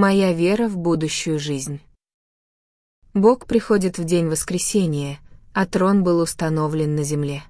Моя вера в будущую жизнь. Бог приходит в день воскресения, а трон был установлен на земле.